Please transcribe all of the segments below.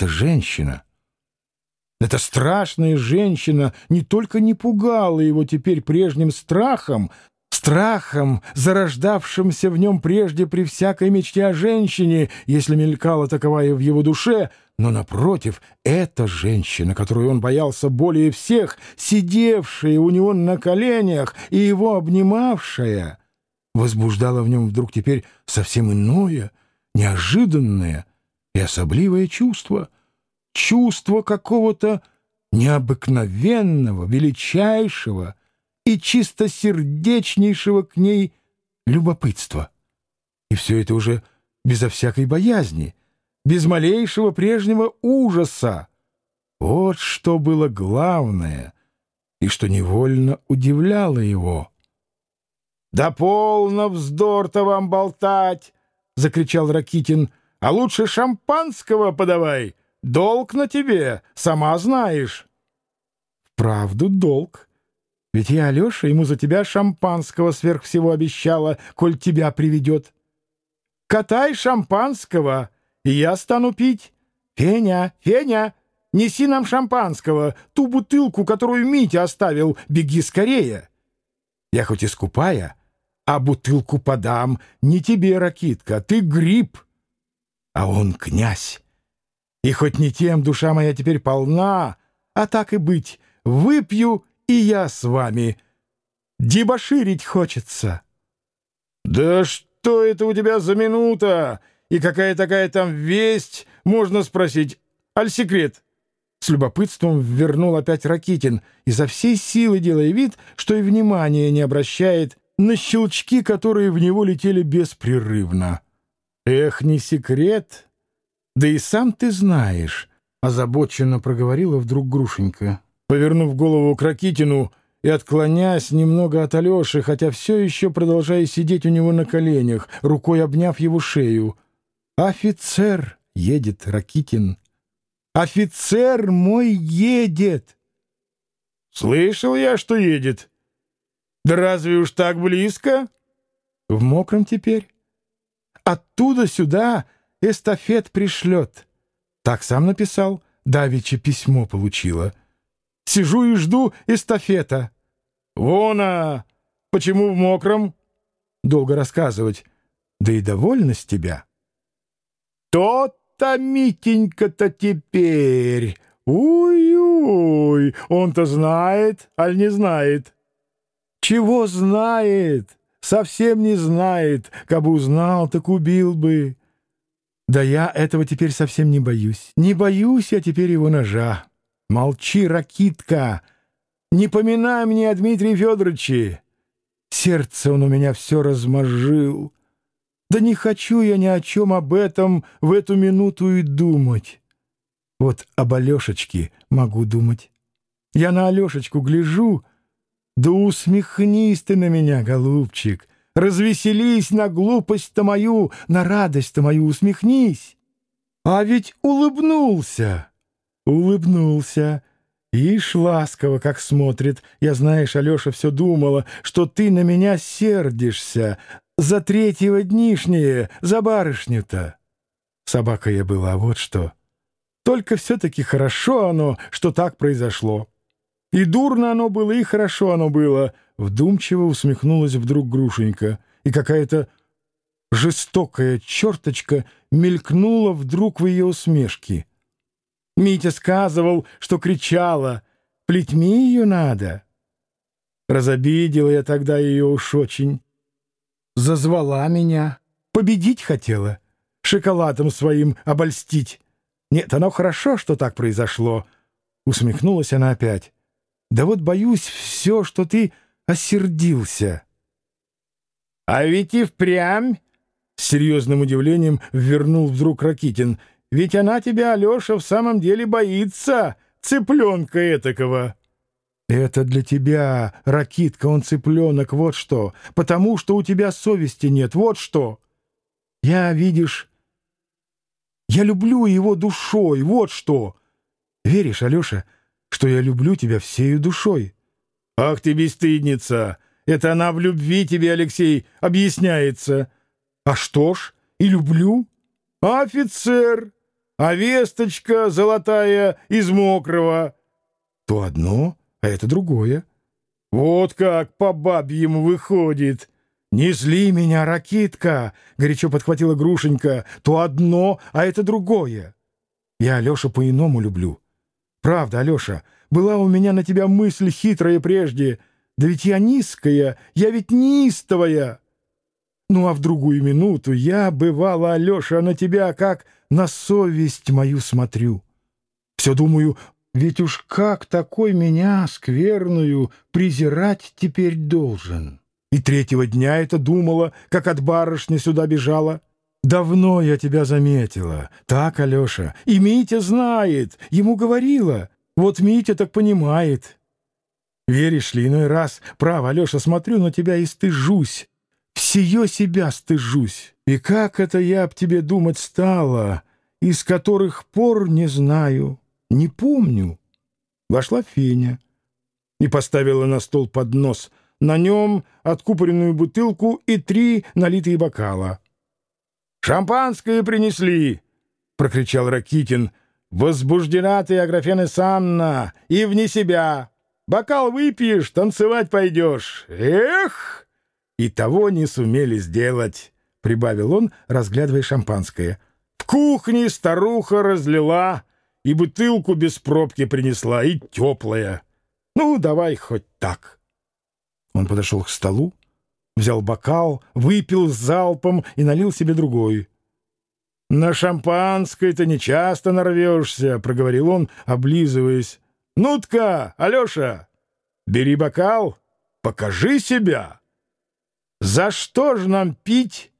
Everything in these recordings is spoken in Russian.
эта женщина. Эта страшная женщина не только не пугала его теперь прежним страхом, страхом, зарождавшимся в нем прежде при всякой мечте о женщине, если мелькала таковая в его душе, но, напротив, эта женщина, которую он боялся более всех, сидевшая у него на коленях и его обнимавшая, возбуждала в нем вдруг теперь совсем иное, неожиданное и особливое чувство, чувство какого-то необыкновенного, величайшего и чистосердечнейшего к ней любопытства. И все это уже безо всякой боязни — без малейшего прежнего ужаса. Вот что было главное и что невольно удивляло его. «Да полно вздор-то вам болтать!» — закричал Ракитин. «А лучше шампанского подавай! Долг на тебе, сама знаешь!» «Вправду долг. Ведь я, Алеша, ему за тебя шампанского сверх всего обещала, коль тебя приведет. Катай шампанского!» и я стану пить. Феня, Феня, неси нам шампанского, ту бутылку, которую Митя оставил, беги скорее. Я хоть и скупая, а бутылку подам не тебе, Ракитка, ты гриб, а он князь. И хоть не тем душа моя теперь полна, а так и быть, выпью и я с вами. Дебоширить хочется. — Да что это у тебя за минута? И какая такая там весть, можно спросить. Аль секрет?» С любопытством вернул опять Ракитин, изо всей силы делая вид, что и внимания не обращает на щелчки, которые в него летели беспрерывно. «Эх, не секрет! Да и сам ты знаешь!» — озабоченно проговорила вдруг Грушенька. Повернув голову к Ракитину и отклонясь немного от Алеши, хотя все еще продолжая сидеть у него на коленях, рукой обняв его шею — «Офицер едет, Ракитин! Офицер мой едет!» «Слышал я, что едет. Да разве уж так близко?» «В мокром теперь. Оттуда сюда эстафет пришлет. Так сам написал, давеча письмо получила. Сижу и жду эстафета». «Вон, а! Почему в мокром?» «Долго рассказывать. Да и довольна с тебя». То-то Митенька-то теперь. Уй-уй, он-то знает, аль не знает? Чего знает? Совсем не знает. Кабы узнал, так убил бы. Да я этого теперь совсем не боюсь. Не боюсь я теперь его ножа. Молчи, ракитка. Не поминай мне о Дмитрии Федоровиче. Сердце он у меня все размозжил. Да не хочу я ни о чем об этом в эту минуту и думать. Вот об Алешечке могу думать. Я на Алешечку гляжу, да усмехнись ты на меня, голубчик, развеселись на глупость-то мою, на радость-то мою усмехнись. А ведь улыбнулся, улыбнулся. Ишь, ласково, как смотрит. Я, знаешь, Алеша все думала, что ты на меня сердишься, за третьего днишнее, за барышню-то. Собака я была, вот что. Только все-таки хорошо оно, что так произошло. И дурно оно было, и хорошо оно было. Вдумчиво усмехнулась вдруг Грушенька, и какая-то жестокая черточка мелькнула вдруг в ее усмешке. Митя сказывал, что кричала «Плетьми ее надо». Разобидела я тогда ее уж очень. Зазвала меня. Победить хотела. Шоколадом своим обольстить. Нет, оно хорошо, что так произошло. Усмехнулась она опять. Да вот боюсь все, что ты осердился. А ведь и впрямь, с серьезным удивлением вернул вдруг Ракитин, ведь она тебя, Алеша, в самом деле боится, цыпленка этакого. «Это для тебя, Ракитка, он цыпленок, вот что, потому что у тебя совести нет, вот что. Я, видишь, я люблю его душой, вот что. Веришь, Алеша, что я люблю тебя всею душой?» «Ах ты бесстыдница! Это она в любви тебе, Алексей, объясняется. А что ж, и люблю. Офицер, а весточка золотая из мокрого. То одно, а это другое. Вот как по бабьему выходит. «Не зли меня, ракитка!» — горячо подхватила Грушенька. «То одно, а это другое. Я Алеша по-иному люблю. Правда, Алеша, была у меня на тебя мысль хитрая прежде. Да ведь я низкая, я ведь неистовая!» Ну, а в другую минуту я, бывала, Алеша, на тебя как на совесть мою смотрю. Все думаю, ведь уж как такой меня, скверную, презирать теперь должен? И третьего дня это думала, как от барышни сюда бежала. Давно я тебя заметила. Так, Алеша, и Митя знает, ему говорила. Вот Митя так понимает. Веришь ли, иной раз, право, Алеша, смотрю на тебя и стыжусь всеё себя стыжусь. И как это я об тебе думать стала, из которых пор не знаю, не помню. Вошла Феня и поставила на стол поднос. На нем откупоренную бутылку и три налитые бокала. «Шампанское принесли!» — прокричал Ракитин. «Возбуждена ты, Аграфена Санна, и вне себя. Бокал выпьешь, танцевать пойдешь. Эх!» «И того не сумели сделать», — прибавил он, разглядывая шампанское. «В кухне старуха разлила и бутылку без пробки принесла, и теплая. Ну, давай хоть так». Он подошел к столу, взял бокал, выпил залпом и налил себе другой. «На шампанское-то нечасто нарвешься», — проговорил он, облизываясь. «Ну-тка, Алеша, бери бокал, покажи себя». За что ж нам пить?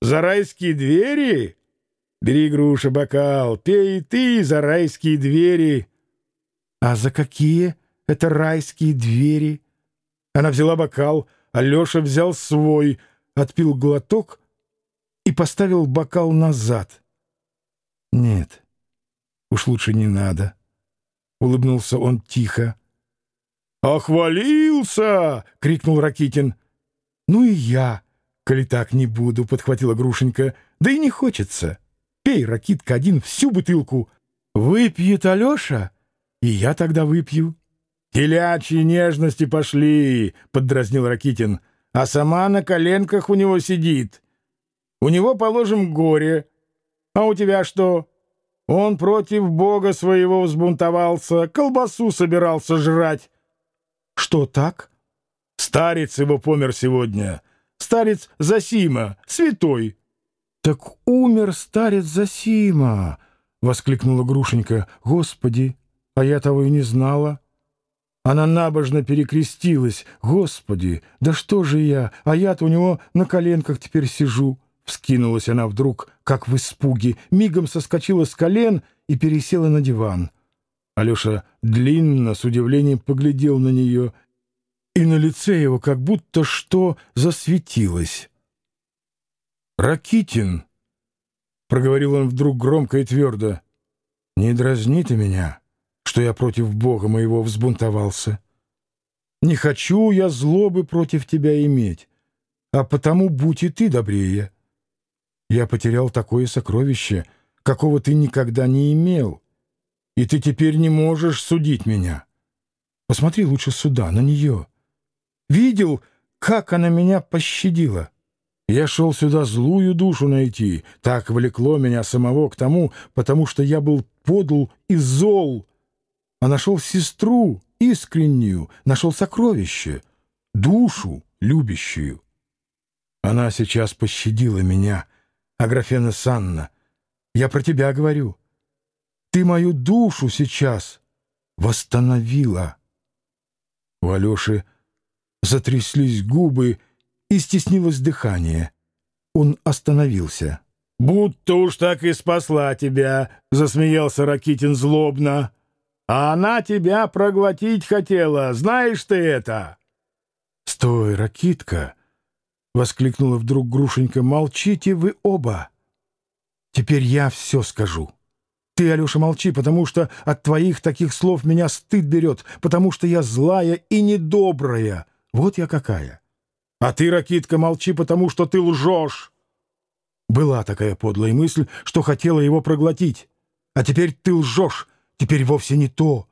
За райские двери? Бери, груша, бокал, пей ты за райские двери. А за какие это райские двери? Она взяла бокал, Алеша взял свой, отпил глоток и поставил бокал назад. Нет, уж лучше не надо. Улыбнулся он тихо. «Охвалился!» — крикнул Ракитин. «Ну и я, коли так не буду», — подхватила Грушенька. «Да и не хочется. Пей, Ракитка, один всю бутылку. Выпьет Алеша, и я тогда выпью». «Телячьи нежности пошли», — поддразнил Ракитин. «А сама на коленках у него сидит. У него, положим, горе. А у тебя что? Он против Бога своего взбунтовался, колбасу собирался жрать». «Что так?» Старец его помер сегодня. Старец Засима, святой. — Так умер старец Засима! — воскликнула Грушенька. — Господи, а я того и не знала. Она набожно перекрестилась. «Господи, да что же я? А я-то у него на коленках теперь сижу». Вскинулась она вдруг, как в испуге, мигом соскочила с колен и пересела на диван. Алеша длинно, с удивлением поглядел на нее и на лице его как будто что засветилось. «Ракитин!» — проговорил он вдруг громко и твердо. «Не дразни ты меня, что я против Бога моего взбунтовался. Не хочу я злобы против тебя иметь, а потому будь и ты добрее. Я потерял такое сокровище, какого ты никогда не имел, и ты теперь не можешь судить меня. Посмотри лучше сюда, на нее». Видел, как она меня пощадила. Я шел сюда злую душу найти. Так влекло меня самого к тому, потому что я был подл и зол. А нашел сестру искреннюю, нашел сокровище, душу любящую. Она сейчас пощадила меня, Аграфена Санна. Я про тебя говорю. Ты мою душу сейчас восстановила. У Алеши Затряслись губы и стеснилось дыхание. Он остановился. «Будто уж так и спасла тебя», — засмеялся Ракитин злобно. «А она тебя проглотить хотела, знаешь ты это?» «Стой, Ракитка!» — воскликнула вдруг Грушенька. «Молчите вы оба! Теперь я все скажу. Ты, Алеша, молчи, потому что от твоих таких слов меня стыд берет, потому что я злая и недобрая». Вот я какая. А ты, Ракитка, молчи, потому что ты лжешь. Была такая подлая мысль, что хотела его проглотить. А теперь ты лжешь, теперь вовсе не то.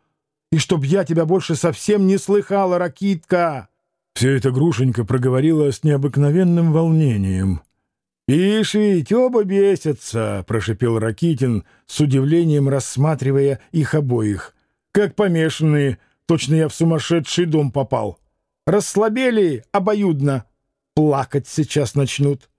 И чтоб я тебя больше совсем не слыхала, Ракитка!» Все это Грушенька проговорила с необыкновенным волнением. «Ишь ведь, оба бесятся!» — прошипел Ракитин, с удивлением рассматривая их обоих. «Как помешанные, точно я в сумасшедший дом попал. Расслабели обоюдно, плакать сейчас начнут».